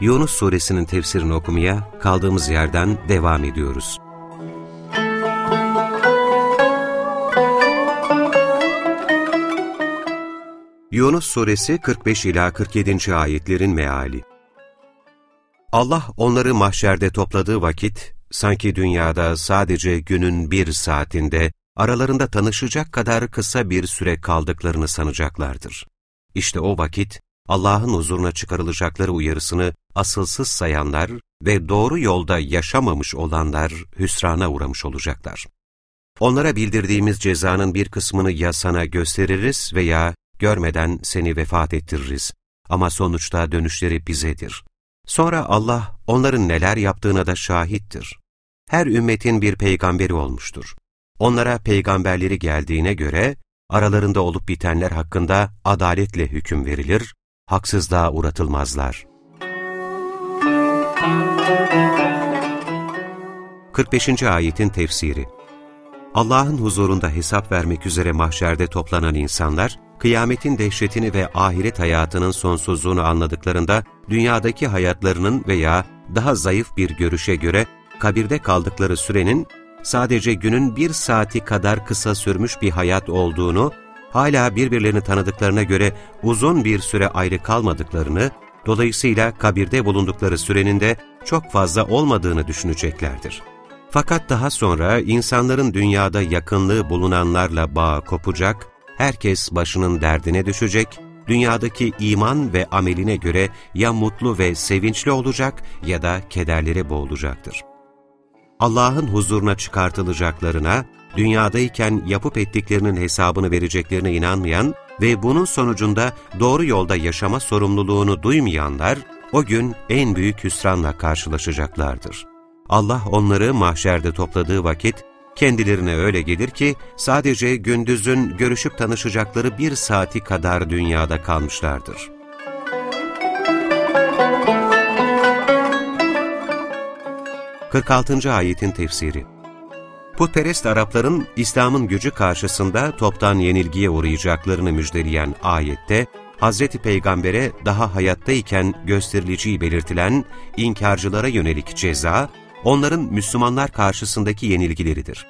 Yunus Suresinin tefsirini okumaya kaldığımız yerden devam ediyoruz. Yunus Suresi 45 ila 47. ayetlerin meali. Allah onları mahşerde topladığı vakit sanki dünyada sadece günün bir saatinde aralarında tanışacak kadar kısa bir süre kaldıklarını sanacaklardır. İşte o vakit Allah'ın huzuruna çıkarılacakları uyarısını asılsız sayanlar ve doğru yolda yaşamamış olanlar hüsrana uğramış olacaklar. Onlara bildirdiğimiz cezanın bir kısmını ya sana gösteririz veya görmeden seni vefat ettiririz. Ama sonuçta dönüşleri bizedir. Sonra Allah onların neler yaptığına da şahittir. Her ümmetin bir peygamberi olmuştur. Onlara peygamberleri geldiğine göre aralarında olup bitenler hakkında adaletle hüküm verilir, haksızlığa uğratılmazlar. 45. Ayetin Tefsiri Allah'ın huzurunda hesap vermek üzere mahşerde toplanan insanlar, kıyametin dehşetini ve ahiret hayatının sonsuzluğunu anladıklarında, dünyadaki hayatlarının veya daha zayıf bir görüşe göre kabirde kaldıkları sürenin sadece günün bir saati kadar kısa sürmüş bir hayat olduğunu, hala birbirlerini tanıdıklarına göre uzun bir süre ayrı kalmadıklarını, dolayısıyla kabirde bulundukları sürenin de çok fazla olmadığını düşüneceklerdir. Fakat daha sonra insanların dünyada yakınlığı bulunanlarla bağ kopacak, herkes başının derdine düşecek, dünyadaki iman ve ameline göre ya mutlu ve sevinçli olacak ya da kederlere boğulacaktır. Allah'ın huzuruna çıkartılacaklarına, dünyadayken yapıp ettiklerinin hesabını vereceklerine inanmayan ve bunun sonucunda doğru yolda yaşama sorumluluğunu duymayanlar, o gün en büyük hüsranla karşılaşacaklardır. Allah onları mahşerde topladığı vakit, kendilerine öyle gelir ki, sadece gündüzün görüşüp tanışacakları bir saati kadar dünyada kalmışlardır. 46. ayetin tefsiri Putperest Arapların İslam'ın gücü karşısında toptan yenilgiye uğrayacaklarını müjdeleyen ayette, Hazreti Peygamber'e daha hayattayken gösterileceği belirtilen inkarcılara yönelik ceza, onların Müslümanlar karşısındaki yenilgileridir.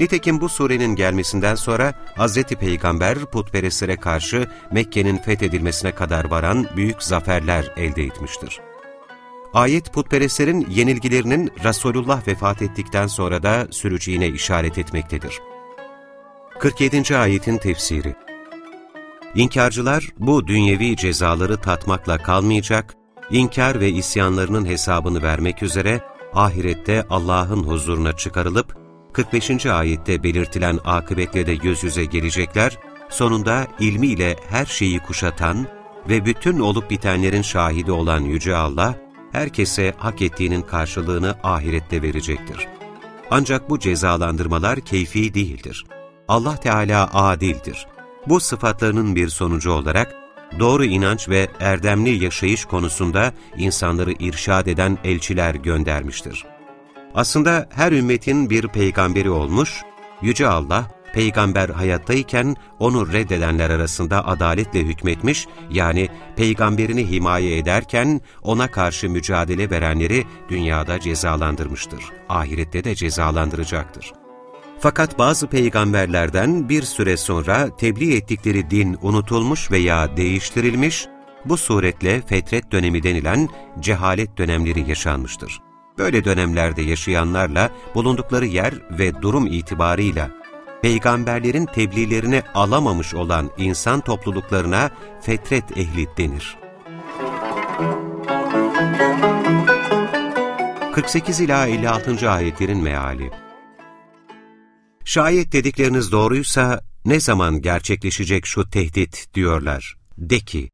Nitekim bu surenin gelmesinden sonra Hazreti Peygamber putperestlere karşı Mekke'nin fethedilmesine kadar varan büyük zaferler elde etmiştir. Ayet putperestlerin yenilgilerinin Resulullah vefat ettikten sonra da sürücüğüne işaret etmektedir. 47. ayetin tefsiri İnkarcılar bu dünyevi cezaları tatmakla kalmayacak, inkar ve isyanlarının hesabını vermek üzere ahirette Allah'ın huzuruna çıkarılıp 45. ayette belirtilen akıbetle de yüz yüze gelecekler, sonunda ilmiyle her şeyi kuşatan ve bütün olup bitenlerin şahidi olan Yüce Allah, herkese hak ettiğinin karşılığını ahirette verecektir. Ancak bu cezalandırmalar keyfi değildir. Allah Teala adildir. Bu sıfatlarının bir sonucu olarak, doğru inanç ve erdemli yaşayış konusunda insanları irşad eden elçiler göndermiştir. Aslında her ümmetin bir peygamberi olmuş, Yüce Allah, peygamber hayattayken onu reddedenler arasında adaletle hükmetmiş, yani peygamberini himaye ederken ona karşı mücadele verenleri dünyada cezalandırmıştır. Ahirette de cezalandıracaktır. Fakat bazı peygamberlerden bir süre sonra tebliğ ettikleri din unutulmuş veya değiştirilmiş, bu suretle fetret dönemi denilen cehalet dönemleri yaşanmıştır. Böyle dönemlerde yaşayanlarla bulundukları yer ve durum itibarıyla peygamberlerin tebliğlerini alamamış olan insan topluluklarına fetret ehli denir. 48 ila 56. ayetlerin meali Şayet dedikleriniz doğruysa ne zaman gerçekleşecek şu tehdit diyorlar. De ki,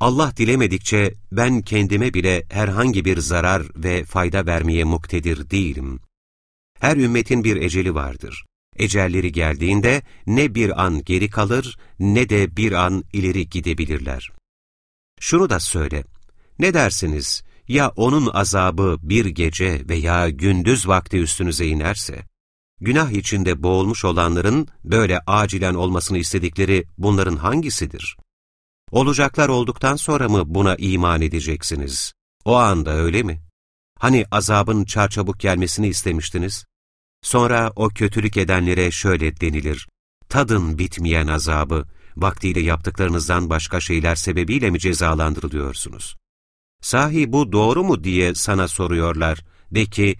Allah dilemedikçe ben kendime bile herhangi bir zarar ve fayda vermeye muktedir değilim. Her ümmetin bir eceli vardır. Ecelleri geldiğinde ne bir an geri kalır ne de bir an ileri gidebilirler. Şunu da söyle, ne dersiniz ya onun azabı bir gece veya gündüz vakti üstünüze inerse? Günah içinde boğulmuş olanların böyle acilen olmasını istedikleri bunların hangisidir? Olacaklar olduktan sonra mı buna iman edeceksiniz? O anda öyle mi? Hani azabın çarçabuk gelmesini istemiştiniz? Sonra o kötülük edenlere şöyle denilir, tadın bitmeyen azabı, vaktiyle yaptıklarınızdan başka şeyler sebebiyle mi cezalandırılıyorsunuz? Sahi bu doğru mu diye sana soruyorlar. De ki,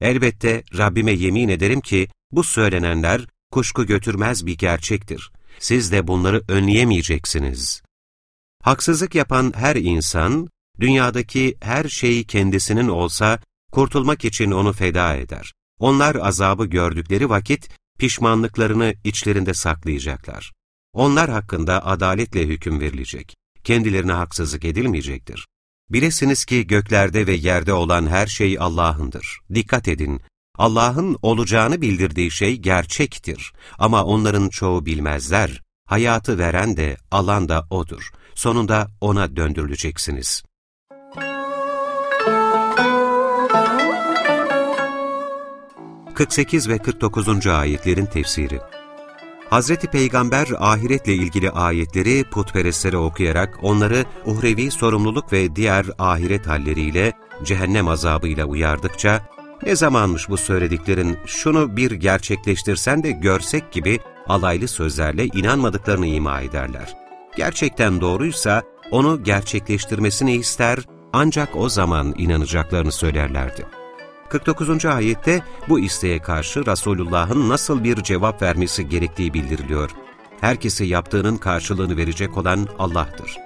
elbette Rabbime yemin ederim ki bu söylenenler kuşku götürmez bir gerçektir. Siz de bunları önleyemeyeceksiniz. Haksızlık yapan her insan, dünyadaki her şey kendisinin olsa, kurtulmak için onu feda eder. Onlar azabı gördükleri vakit pişmanlıklarını içlerinde saklayacaklar. Onlar hakkında adaletle hüküm verilecek. Kendilerine haksızlık edilmeyecektir. Bilesiniz ki göklerde ve yerde olan her şey Allah'ındır. Dikkat edin, Allah'ın olacağını bildirdiği şey gerçektir. Ama onların çoğu bilmezler. Hayatı veren de, alan da O'dur. Sonunda O'na döndürüleceksiniz. 48 ve 49. ayetlerin tefsiri Hazreti Peygamber ahiretle ilgili ayetleri putperestlere okuyarak onları uhrevi sorumluluk ve diğer ahiret halleriyle cehennem azabıyla uyardıkça, ne zamanmış bu söylediklerin şunu bir gerçekleştirsen de görsek gibi alaylı sözlerle inanmadıklarını ima ederler. Gerçekten doğruysa onu gerçekleştirmesini ister ancak o zaman inanacaklarını söylerlerdi. 49. ayette bu isteğe karşı Resulullah'ın nasıl bir cevap vermesi gerektiği bildiriliyor. Herkese yaptığının karşılığını verecek olan Allah'tır.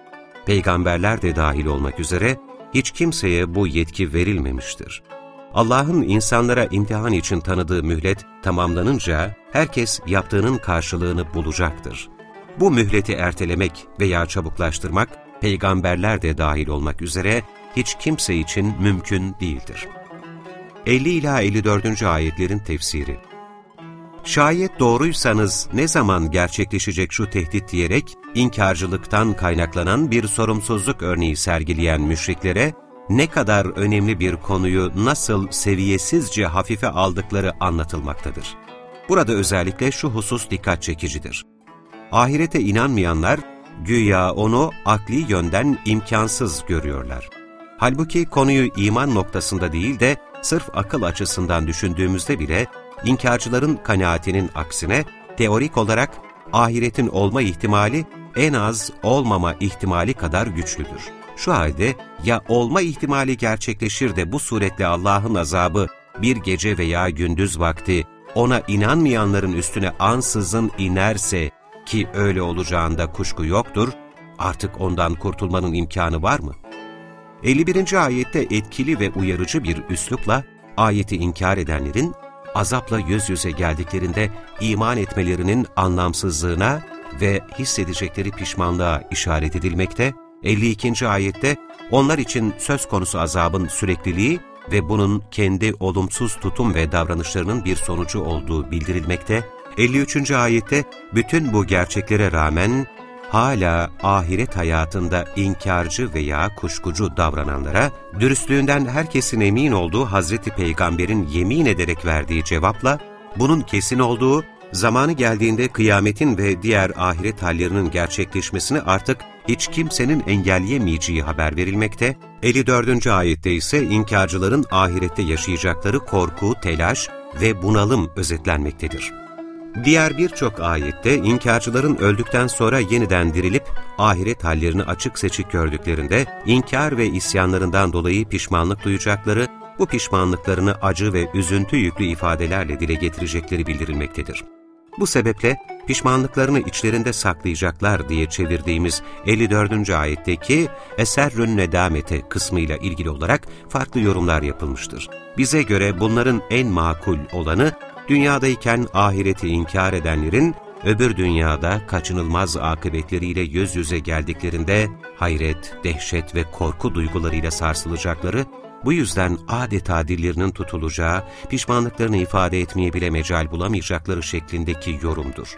Peygamberler de dahil olmak üzere hiç kimseye bu yetki verilmemiştir. Allah'ın insanlara imtihan için tanıdığı mühlet tamamlanınca herkes yaptığının karşılığını bulacaktır. Bu mühleti ertelemek veya çabuklaştırmak peygamberler de dahil olmak üzere hiç kimse için mümkün değildir. 50 ila 54. ayetlerin tefsiri. Şayet doğruysanız ne zaman gerçekleşecek şu tehdit diyerek inkarcılıktan kaynaklanan bir sorumsuzluk örneği sergileyen müşriklere ne kadar önemli bir konuyu nasıl seviyesizce hafife aldıkları anlatılmaktadır. Burada özellikle şu husus dikkat çekicidir. Ahirete inanmayanlar güya onu akli yönden imkansız görüyorlar. Halbuki konuyu iman noktasında değil de sırf akıl açısından düşündüğümüzde bile inkarcıların kanaatinin aksine teorik olarak ahiretin olma ihtimali en az olmama ihtimali kadar güçlüdür. Şu halde ya olma ihtimali gerçekleşir de bu suretle Allah'ın azabı bir gece veya gündüz vakti ona inanmayanların üstüne ansızın inerse ki öyle olacağında kuşku yoktur, artık ondan kurtulmanın imkanı var mı? 51. ayette etkili ve uyarıcı bir üslupla ayeti inkar edenlerin azapla yüz yüze geldiklerinde iman etmelerinin anlamsızlığına ve hissedecekleri pişmanlığa işaret edilmekte, 52. ayette onlar için söz konusu azabın sürekliliği ve bunun kendi olumsuz tutum ve davranışlarının bir sonucu olduğu bildirilmekte, 53. ayette bütün bu gerçeklere rağmen hala ahiret hayatında inkarcı veya kuşkucu davrananlara, dürüstlüğünden herkesin emin olduğu Hazreti Peygamber'in yemin ederek verdiği cevapla, bunun kesin olduğu, zamanı geldiğinde kıyametin ve diğer ahiret hallerinin gerçekleşmesini artık hiç kimsenin engelleyemeyeceği haber verilmekte, 54. ayette ise inkarcıların ahirette yaşayacakları korku, telaş ve bunalım özetlenmektedir. Diğer birçok ayette inkarcıların öldükten sonra yeniden dirilip ahiret hallerini açık seçik gördüklerinde inkar ve isyanlarından dolayı pişmanlık duyacakları, bu pişmanlıklarını acı ve üzüntü yüklü ifadelerle dile getirecekleri bildirilmektedir. Bu sebeple pişmanlıklarını içlerinde saklayacaklar diye çevirdiğimiz 54. ayetteki eserrün nedamete kısmıyla ilgili olarak farklı yorumlar yapılmıştır. Bize göre bunların en makul olanı dünyadayken ahireti inkar edenlerin öbür dünyada kaçınılmaz akıbetleriyle yüz yüze geldiklerinde hayret, dehşet ve korku duygularıyla sarsılacakları, bu yüzden adeta dillerinin tutulacağı, pişmanlıklarını ifade etmeye bile mecal bulamayacakları şeklindeki yorumdur.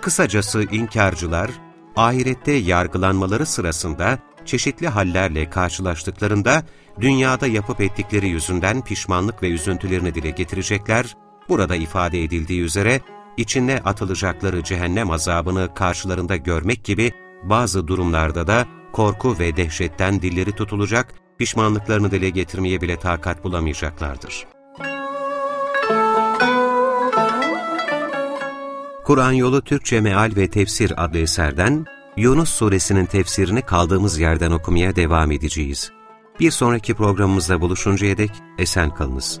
Kısacası inkarcılar, ahirette yargılanmaları sırasında çeşitli hallerle karşılaştıklarında dünyada yapıp ettikleri yüzünden pişmanlık ve üzüntülerini dile getirecekler, burada ifade edildiği üzere içine atılacakları cehennem azabını karşılarında görmek gibi bazı durumlarda da korku ve dehşetten dilleri tutulacak, pişmanlıklarını dile getirmeye bile takat bulamayacaklardır. Kur'an Yolu Türkçe Meal ve Tefsir adlı eserden Yunus suresinin tefsirini kaldığımız yerden okumaya devam edeceğiz. Bir sonraki programımızda buluşuncaya dek esen kalınız.